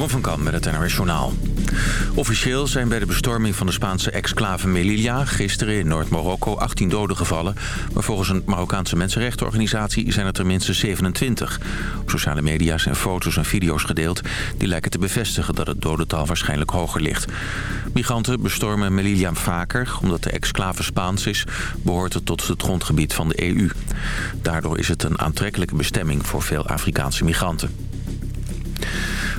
Jeroen van Kam met het NRS. Officieel zijn bij de bestorming van de Spaanse exclave Melilla... gisteren in Noord-Marokko 18 doden gevallen. Maar volgens een Marokkaanse mensenrechtenorganisatie zijn het er minstens 27. Op sociale media zijn foto's en video's gedeeld... die lijken te bevestigen dat het dodental waarschijnlijk hoger ligt. Migranten bestormen Melilla vaker. Omdat de exclave Spaans is, behoort het tot het grondgebied van de EU. Daardoor is het een aantrekkelijke bestemming voor veel Afrikaanse migranten.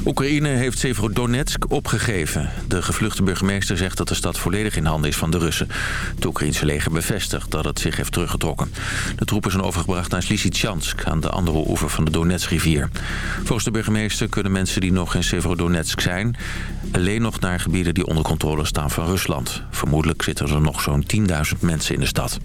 Oekraïne heeft Severodonetsk opgegeven. De gevluchte burgemeester zegt dat de stad volledig in handen is van de Russen. Het Oekraïnse leger bevestigt dat het zich heeft teruggetrokken. De troepen zijn overgebracht naar Lysychansk aan de andere oever van de Donetsrivier. Volgens de burgemeester kunnen mensen die nog in Severodonetsk zijn... alleen nog naar gebieden die onder controle staan van Rusland. Vermoedelijk zitten er nog zo'n 10.000 mensen in de stad.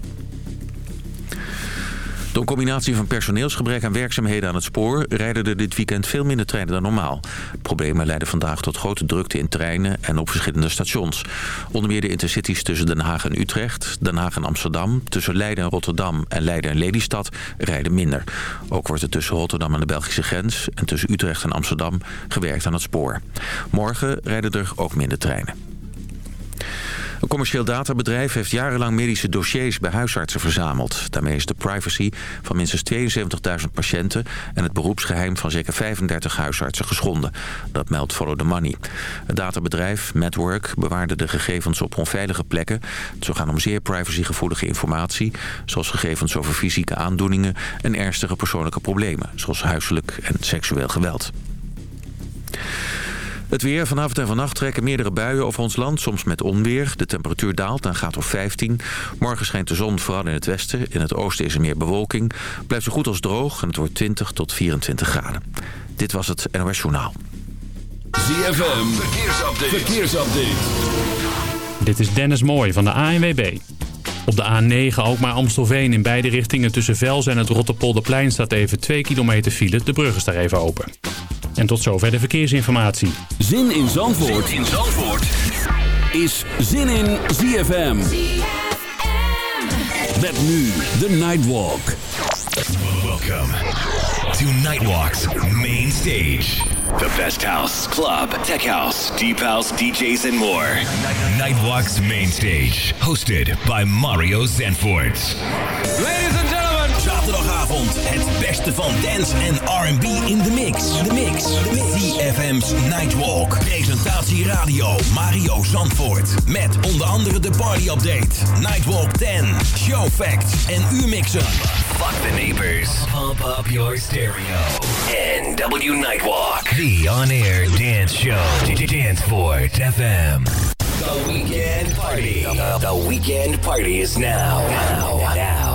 Door combinatie van personeelsgebrek en werkzaamheden aan het spoor... rijden er dit weekend veel minder treinen dan normaal. Problemen leiden vandaag tot grote drukte in treinen en op verschillende stations. Onder meer de intercities tussen Den Haag en Utrecht, Den Haag en Amsterdam... tussen Leiden en Rotterdam en Leiden en Lelystad rijden minder. Ook wordt er tussen Rotterdam en de Belgische grens... en tussen Utrecht en Amsterdam gewerkt aan het spoor. Morgen rijden er ook minder treinen. Een commercieel databedrijf heeft jarenlang medische dossiers bij huisartsen verzameld. Daarmee is de privacy van minstens 72.000 patiënten en het beroepsgeheim van zeker 35 huisartsen geschonden. Dat meldt Follow the Money. Het databedrijf Network bewaarde de gegevens op onveilige plekken. Het zou gaan om zeer privacygevoelige informatie, zoals gegevens over fysieke aandoeningen en ernstige persoonlijke problemen, zoals huiselijk en seksueel geweld. Het weer. Vanavond en vannacht trekken meerdere buien over ons land. Soms met onweer. De temperatuur daalt en gaat op 15. Morgen schijnt de zon vooral in het westen. In het oosten is er meer bewolking. Blijft zo goed als droog en het wordt 20 tot 24 graden. Dit was het NOS Journaal. ZFM. Verkeersupdate. Verkeersupdate. Dit is Dennis Mooij van de ANWB. Op de A9 ook maar Amstelveen in beide richtingen tussen Vels en het Rotterpolderplein staat even 2 kilometer file. De brug is daar even open. En tot zover de verkeersinformatie. Zin in Zandvoort, in Zandvoort. is Zin in ZFM. Met nu de Nightwalk. Welcome to Nightwalk's main stage. The best house, club, tech house, deep house, DJs and more. Nightwalk's main stage. Hosted by Mario Zanfort. Ladies and gentlemen. Zaterdagavond het beste van dance en R&B in de mix. De mix. VFM's Nightwalk. Presentatie radio Mario Zandvoort. Met onder andere de party update. Nightwalk 10. Show facts en U-mixen. Fuck the neighbors. Pump up your stereo. NW Nightwalk. The on-air dance show. Danceport FM. The weekend party. The weekend party is now. Now. Now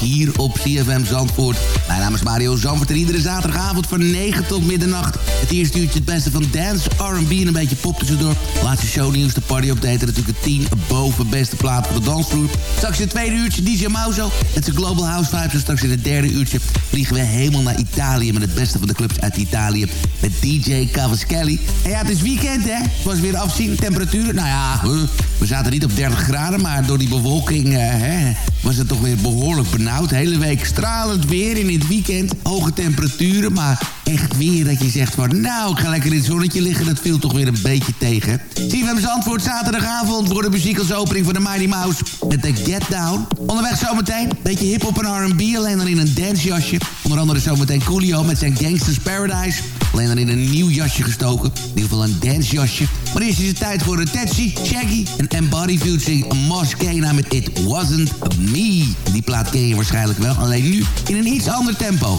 Hier op CFM Zandvoort. Mijn naam is Mario Zandvoort en iedere zaterdagavond van 9 tot middernacht. Het eerste uurtje het beste van dance, R&B en een beetje pop tussendoor. Laatste shownieuws, de party update en natuurlijk de 10 boven beste plaat voor de dansvloer. Straks in het tweede uurtje DJ Mauzo met zijn Global House Vibes. En straks in het derde uurtje vliegen we helemaal naar Italië met het beste van de clubs uit Italië. Met DJ Cavaschelli. En ja, het is weekend hè. Het was weer afzien. Temperaturen, nou ja, we zaten niet op 30 graden, maar door die bewolking uh, hè, was het toch weer behoorlijk benauwd. Hele week stralend weer in het weekend. Hoge temperaturen, maar echt weer dat je zegt van... nou, ik ga lekker in het zonnetje liggen. Dat viel toch weer een beetje tegen. CFM antwoord zaterdagavond voor de muziek als opening van de Mighty Mouse. Met de Get Down. Onderweg zometeen. Beetje hip-hop en R&B, alleen dan in een dancejasje. Onder andere zometeen Coolio met zijn Gangsters Paradise. Alleen dan in een nieuw jasje gestoken. In ieder geval een dancejasje. Maar eerst is het tijd voor Tetsi, Shaggy en Embody featuring Moskena met It Wasn't Me. Die plaat ken je waarschijnlijk wel, alleen nu in een iets ander tempo.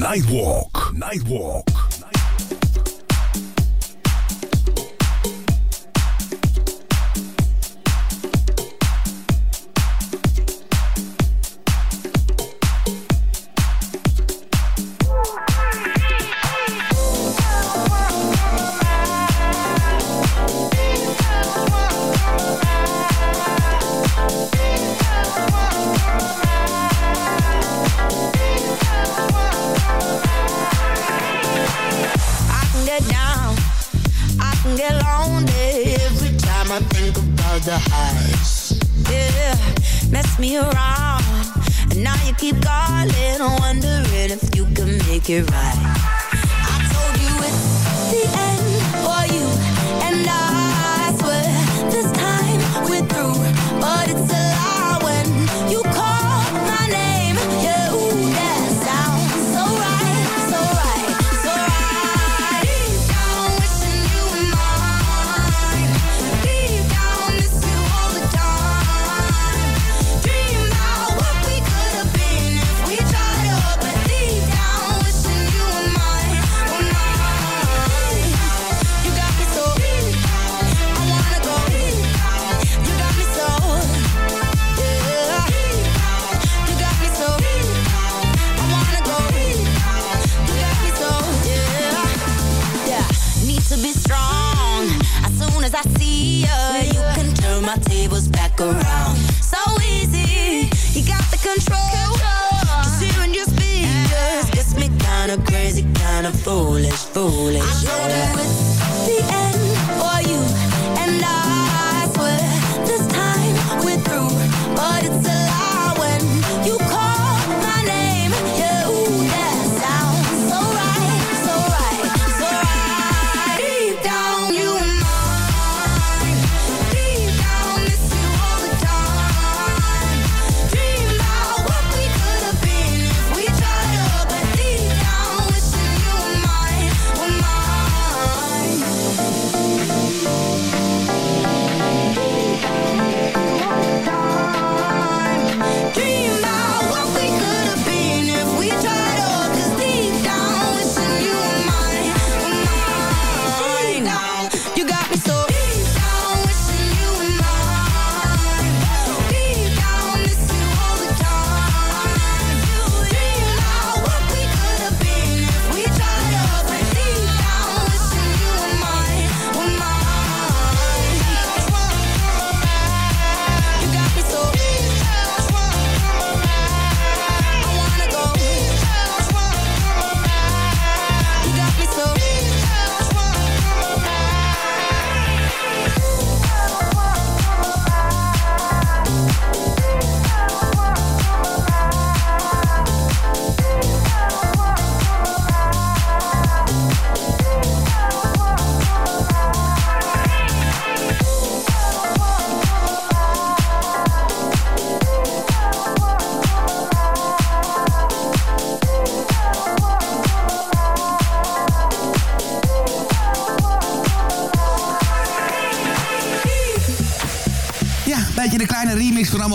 Nightwalk.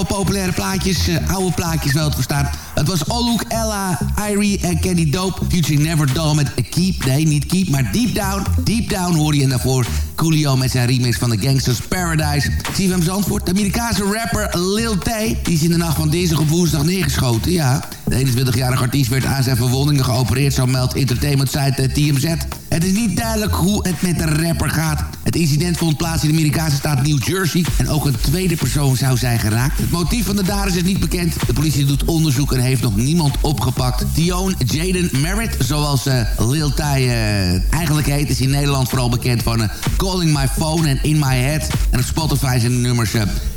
Populaire plaatjes. eh, oude plaatjes wel te verstaan. Het was Oluk, Ella, Irie en Kenny Dope. Future Never Dull met Keep. Nee, niet Keep, maar Deep Down. Deep Down hoor je en daarvoor Coolio met zijn remix van The Gangsters Paradise. CFM Zandvoort, de Amerikaanse rapper Lil T. Die is in de nacht van dinsdag op woensdag neergeschoten, ja. De 21-jarige artiest werd aan zijn verwondingen geopereerd... zo meldt entertainment site eh, TMZ. Het is niet duidelijk hoe het met de rapper gaat. Het incident vond plaats in de Amerikaanse staat New Jersey... en ook een tweede persoon zou zijn geraakt. Het motief van de daders is niet bekend. De politie doet onderzoek en heeft nog niemand opgepakt. Dion Jaden Merritt, zoals eh, Lil Ty eh, eigenlijk heet... is in Nederland vooral bekend van eh, Calling My Phone en In My Head. En op Spotify zijn de nummers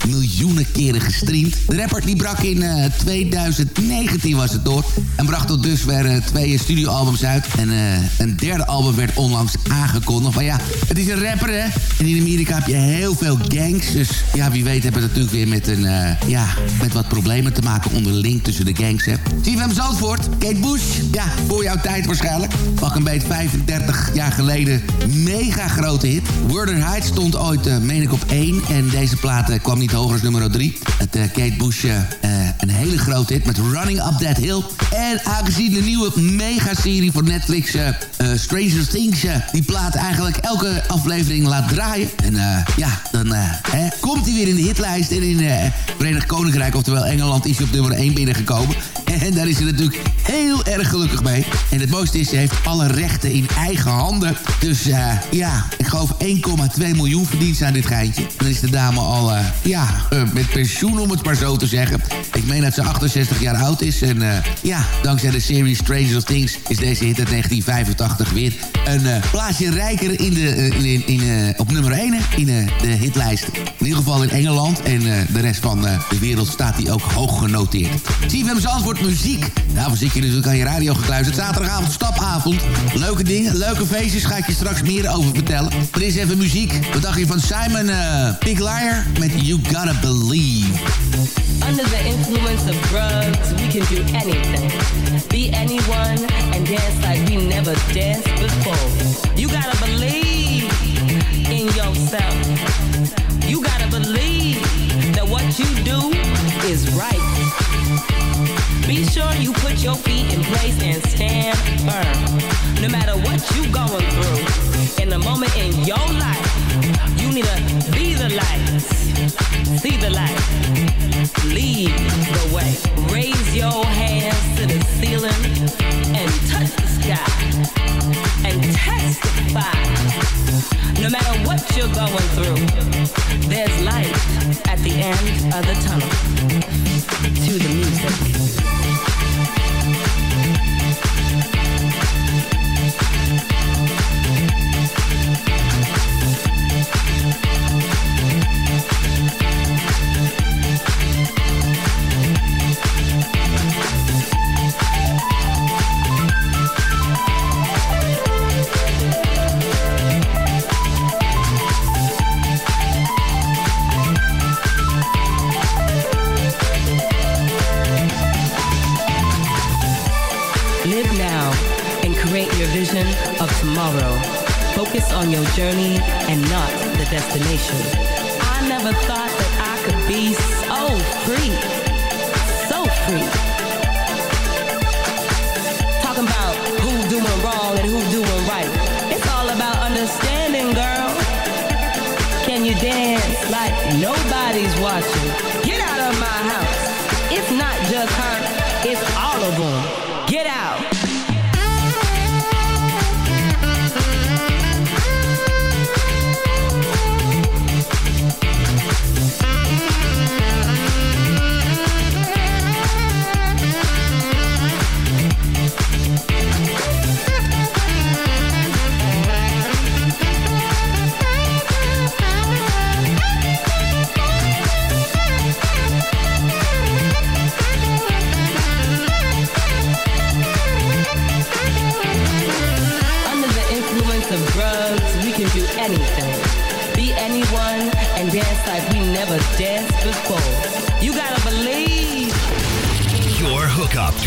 miljoenen keren gestreamd. De rapper die brak in eh, 2019 was het door... en bracht tot dusver twee studioalbums uit. En een derde album werd onlangs aangekondigd. Maar ja, het is een rapper, hè? En in Amerika heb je heel veel gangs. Dus ja, wie weet hebben we natuurlijk weer met, een, eh, ja, met wat problemen te maken onderling tussen de gangs, hè? CFM Zandvoort, Kate Bush. Ja, voor jouw tijd waarschijnlijk. Pak een beetje 35 jaar geleden. Mega grote hit. Word Heights stond ooit, eh, meen ik, op 1. En deze plaat eh, kwam niet hoger als nummer 3. Het Kate Bush, een hele grote hit met Running Up That Hill. En aangezien de nieuwe mega-serie van Netflix, Stranger Things... die plaat eigenlijk elke aflevering laat draaien. En eh, ja, dan eh, hè, komt hij weer in de hitlijst. En in eh Verenigd Koninkrijk, oftewel Engeland, is hij op nummer 1 binnengekomen. En daar is hij natuurlijk heel erg gelukkig mee. En het mooiste is, hij heeft alle rechten in eigen handen. Dus ja, ik geloof 1,2 miljoen verdient ze aan dit geintje. Dan is de dame al, ja, met pensioen om het maar zo te zeggen. Ik meen dat ze 68 jaar oud is. En ja, dankzij de serie Stranger Things is deze hit uit 1985 weer een plaatsje rijker in de, in, in, op nummer 1 hè, in eh, de hitlijst. In ieder geval in Engeland. En eh, de rest van eh, de wereld staat hij ook hoog genoteerd. CFM Zandvoort muziek. Daarvoor zit je natuurlijk aan je radio gekluisterd. Zaterdagavond stapavond. Leuke dingen, leuke feestjes. Ga ik je straks meer over vertellen. Er is even muziek. Wat dacht je van Simon eh Big Liar met You Gotta Believe. Under the influence of drugs, we can do anything. Be anyone and dance like we never danced before. You gotta believe yourself. You gotta believe that what you do is right. Be sure you put your feet in place and stand firm. No matter what you going through, in the moment in your life, you need to the see the lead the way. Raise your hands to the ceiling and touch the sky and testify. No matter what you're going through, there's light at the end of the tunnel to the music. your vision of tomorrow. Focus on your journey and not the destination. I never thought that I could be so free. So free. Talking about who's doing wrong and who's doing right. It's all about understanding, girl. Can you dance like nobody's watching? Get out of my house. It's not just her, it's all of them. Get out.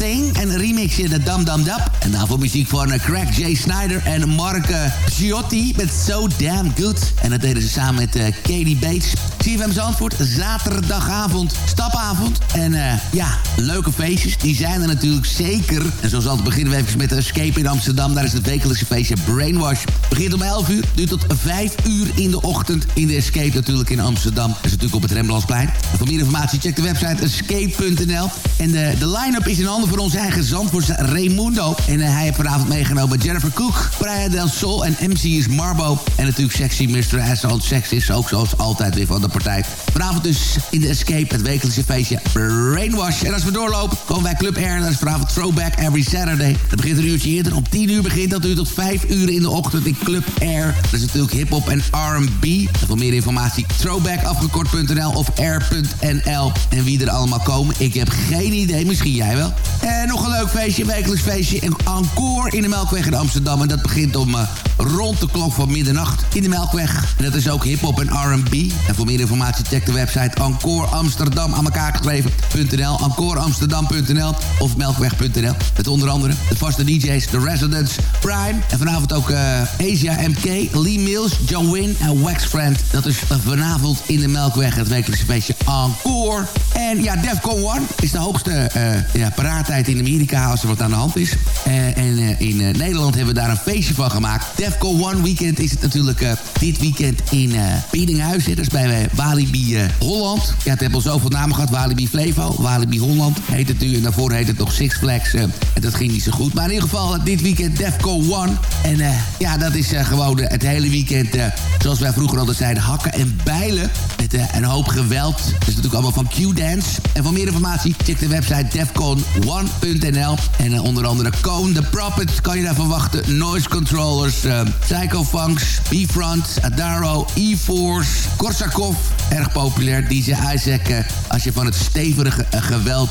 En remixje de Dam Dam Dap. En daarvoor muziek van eh, Craig J. Snyder en Mark eh, Giotti met So Damn Good. En dat deden ze samen met eh, Katie Bates. CFM Zandvoort, zaterdagavond, stapavond. En eh, ja, leuke feestjes, die zijn er natuurlijk zeker. En zoals altijd beginnen we even met Escape in Amsterdam. Daar is het wekelijkse feestje Brainwash. Begint om 11 uur, duurt tot 5 uur in de ochtend. In de Escape natuurlijk in Amsterdam. Dat is natuurlijk op het Rembrandtsplein. Voor meer informatie check de website escape.nl. En de, de line-up is in handen van onze eigen Zandvoortse Raimundo. En eh, hij heeft vanavond meegenomen Jennifer Cook, Praia del Sol en MC is Marbo. En natuurlijk Sexy Mr. Asshole. Sex is ook zoals altijd weer van de partij. Vanavond dus in de Escape, het wekelijkse feestje Brainwash. En als we doorlopen, komen wij Club Air. Dat is vanavond Throwback Every Saturday. Dat begint een uurtje eerder. Om 10 uur begint dat uur tot 5 uur in de ochtend in Club Air. Dat is natuurlijk hip-hop en R&B. Voor meer informatie throwbackafgekort.nl of air.nl. En wie er allemaal komen, ik heb geen idee. Misschien jij wel. En nog een leuk feestje, een wekelijks feestje. Een encore in de Melkweg in Amsterdam. En dat begint om uh, rond de klok van middernacht in de Melkweg. En dat is ook hip-hop en R&B. En voor meer informatie check de website Encore Amsterdam aan elkaar geschreven.nl. Encoreamsterdam.nl of melkweg.nl. Met onder andere de vaste DJ's The Residents, Prime. En vanavond ook uh, Asia MK, Lee Mills, John Wynn en Wax Friend. Dat is vanavond in de Melkweg het wekelijkse feestje Encore. En ja, Defcon 1 is de hoogste uh, ja, paraattijd in Amerika als er wat aan de hand is. Uh, en uh, in Nederland hebben we daar een feestje van gemaakt. Defcon 1 weekend is het natuurlijk dit weekend in Biddinghuis. Dat is bij Walibi Holland. Ja, het heeft al zoveel namen gehad. Walibi Flevo, Walibi Holland heet het nu. En daarvoor heet het nog Six Flags. en dat ging niet zo goed. Maar in ieder geval dit weekend Defcon 1. En ja, dat is gewoon het hele weekend, zoals wij vroeger altijd zeiden, hakken en bijlen. Met een hoop geweld. Dat is natuurlijk allemaal van Q-Dance. En voor meer informatie check de website defcon1.nl. En uh, onder andere Cone, The Prophets kan je daar verwachten. Noise Controllers, uh, Psycho Funks, B-Front, Adaro, E-Force, Korsakov. Erg populair. DJ Isaac, uh, als je van het stevige geweld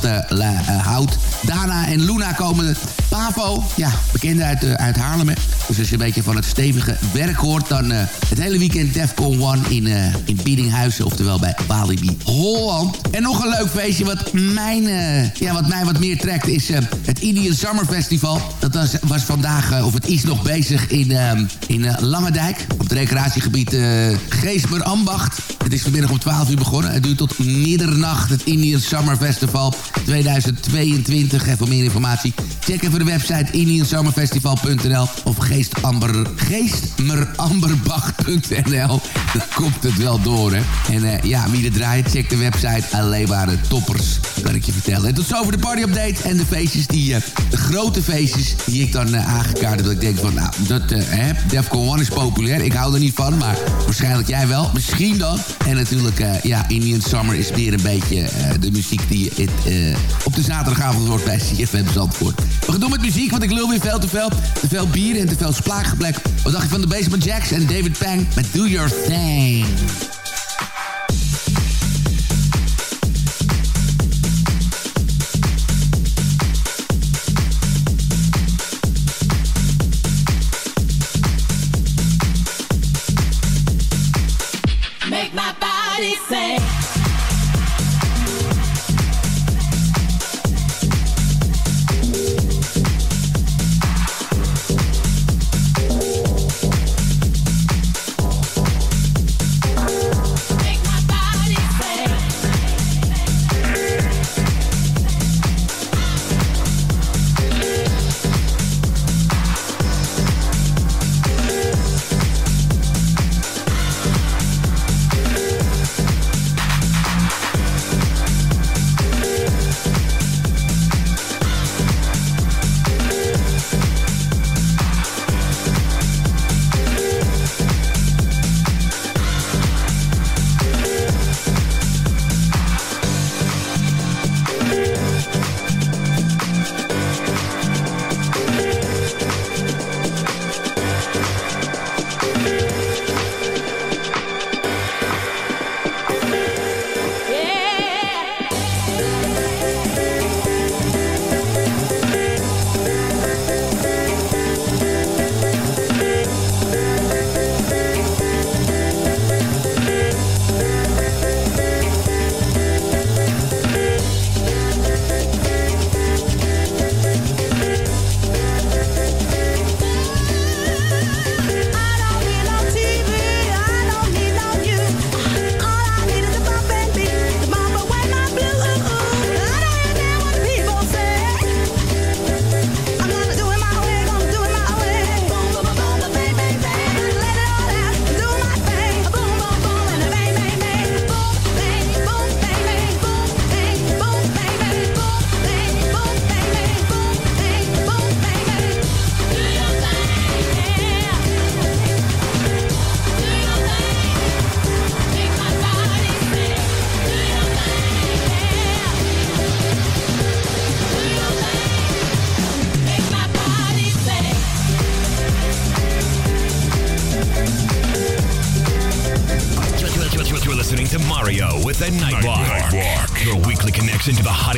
houdt. Dana en Luna komen. Pavo, ja, bekend uit, uit Haarlem. Dus als je een beetje van het stevige werk hoort... dan het hele weekend Defcon 1 in, in Biddinghuizen. Oftewel bij Walibi Holland. En nog een leuk feestje wat, mijn, uh, ja, wat mij wat meer trekt is uh, het Indian Summer Festival. Dat was, was vandaag, uh, of het is nog bezig in, in Langendijk. Op het recreatiegebied Geesmer Ambacht. Het is vanmiddag om 12 uur begonnen. Het duurt tot middernacht het Indian Summer Festival 2022. En voor meer informatie check even de website indiansummerfestival.nl of geestamber, geestmeramberbach.nl. Dan komt het wel door, hè. En ja, wie draait, check de website alleen maar toppers, kan ik je vertellen. En tot zover de party update en de feestjes die, uh, de grote feestjes die ik dan uh, aangekaart heb. Dat ik denk van, nou, dat, uh, hè, Defcon 1 is populair. Ik hou er niet van, maar waarschijnlijk jij wel. Misschien dan. En natuurlijk, ja, Indian Summer is weer een beetje de muziek die het, op de zaterdagavond wordt bij CFM Zandvoort. We gaan doen met muziek, want ik lul weer veel te veel. Te veel bier en te veel splaaggeblek. Wat dacht je van de Basement Jacks en David Pang met Do Your Thing?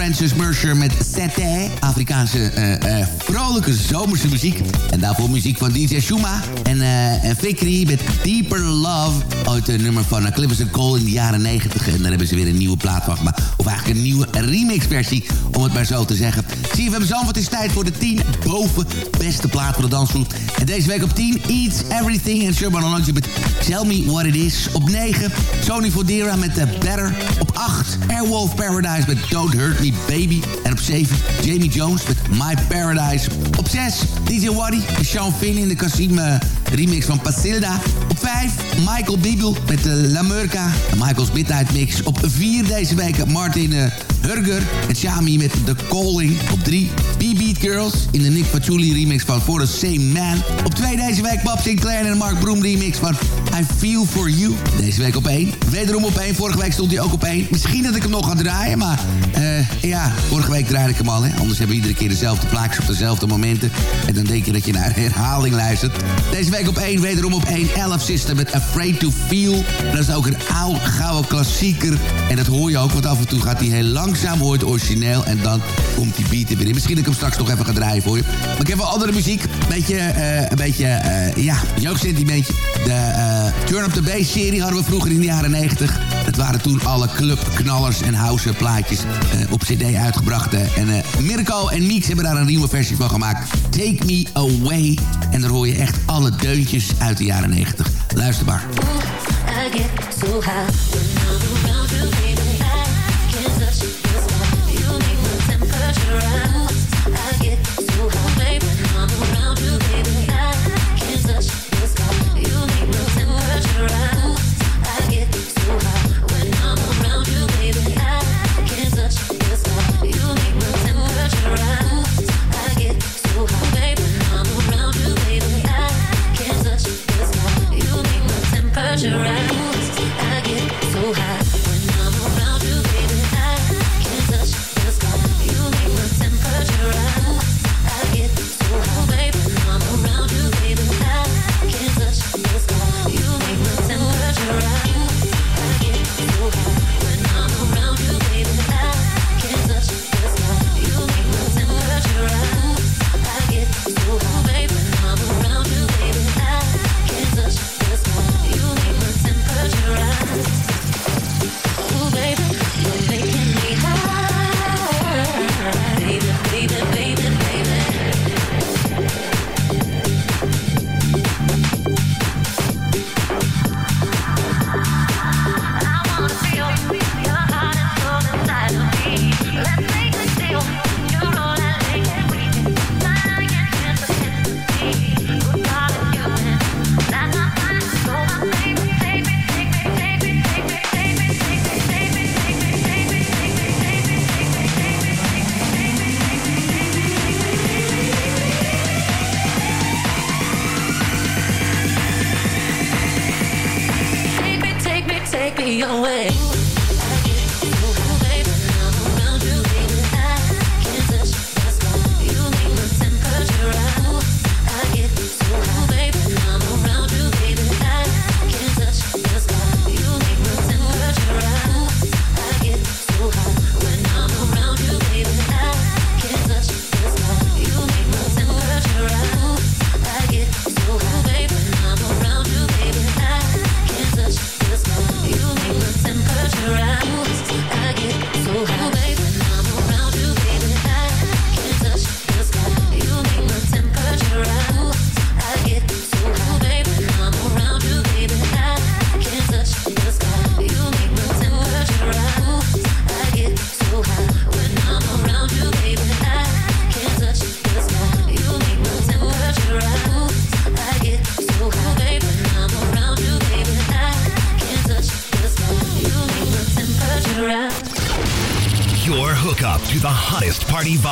Francis Mercer met Sete. Afrikaanse eh, eh, vrolijke zomerse muziek. En daarvoor muziek van DJ Shuma en, eh en Fikri met Deeper Love. Uit een nummer van uh, Clippers Cole in de jaren 90. En daar hebben ze weer een nieuwe plaat van gemaakt. Of eigenlijk een nieuwe remixversie, om het maar zo te zeggen. CFM Zandvoort is tijd voor de 10 boven beste plaat voor de dansgroep. En deze week op 10, Eats Everything en Sherman Alonso met Tell Me What It Is. Op 9, Sony Fodera met The Better. Op 8, Airwolf Paradise met Don't Hurt Me Baby. En op 7, Jamie Jones met My Paradise. Op 6, DJ Waddy en Sean Finn in de Kasim eh, remix van Pasilda. Op 5, Michael Bibel met de La Murca. Michael's Midnight Mix. Op 4 deze week Martin eh, Hurger en Shami met The Calling. Op 3, B-Beat Girls in de Nick Patchouli remix van For the Same Man. Op 2 deze week Bob Sinclair en Mark Broom remix van I Feel For You. Deze week op 1. Wederom op 1. Vorige week stond hij ook op 1. Misschien dat ik hem nog ga draaien, maar eh, ja, vorige week draaide ik hem al. Hè? Anders hebben we iedere keer dezelfde plaatjes op dezelfde momenten. En dan denk je dat je naar herhaling luistert. Deze week op 1, wederom op 1. Elf System met Afraid To Feel. Dat is ook een oud, gouden klassieker. En dat hoor je ook, want af en toe gaat hij heel langzaam, hoort origineel. En dan komt die beat er weer. Misschien dat ik hem straks nog even ga draaien voor je. Maar ik heb wel andere muziek. Beetje, eh, een beetje, eh, ja, jeugdsentimentje. De eh, Turn Up The Bass serie hadden we vroeger in de jaren 90. Het waren toen alle clubknallers en house plaatjes op cd uitgebracht. en Mirko en Meeks hebben daar een nieuwe versie van gemaakt. Take Me Away. En daar hoor je echt alle deuntjes uit de jaren 90. Luister maar.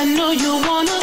I know you wanna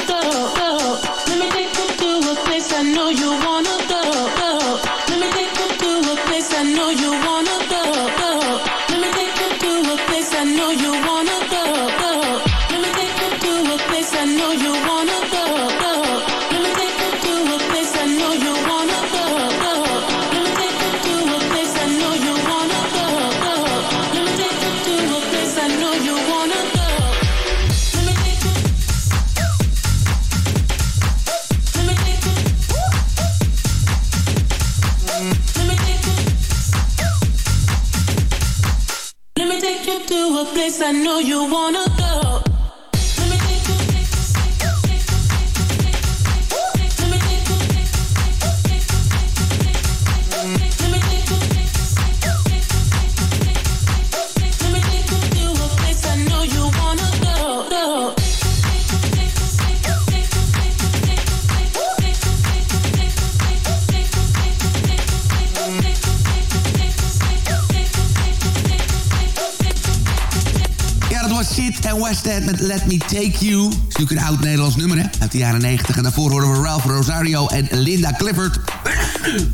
Let Me Take You. is natuurlijk een oud Nederlands nummer, hè? Uit de jaren 90. En daarvoor horen we Ralph Rosario en Linda Clifford.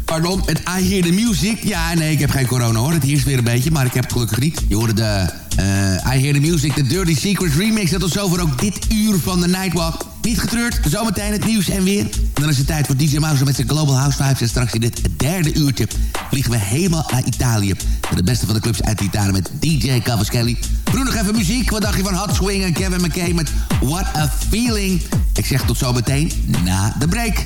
Pardon, met I Hear The Music. Ja, nee, ik heb geen corona hoor. Het heerst weer een beetje, maar ik heb het gelukkig niet. Je hoorde de eh, I Hear The Music, de Dirty Secret remix. Dat was zover ook dit uur van de Nightwalk. Niet getreurd, zometeen het nieuws en weer. Dan is het tijd voor DJ Mouse met zijn Global House Vibes. En straks in dit derde uurtje vliegen we helemaal naar Italië. De beste van de clubs uit Italië met DJ Cavaschelli. Broer, nog even muziek. Wat dacht je van Hot Swing en Kevin McKay met What a Feeling? Ik zeg tot zometeen na de break.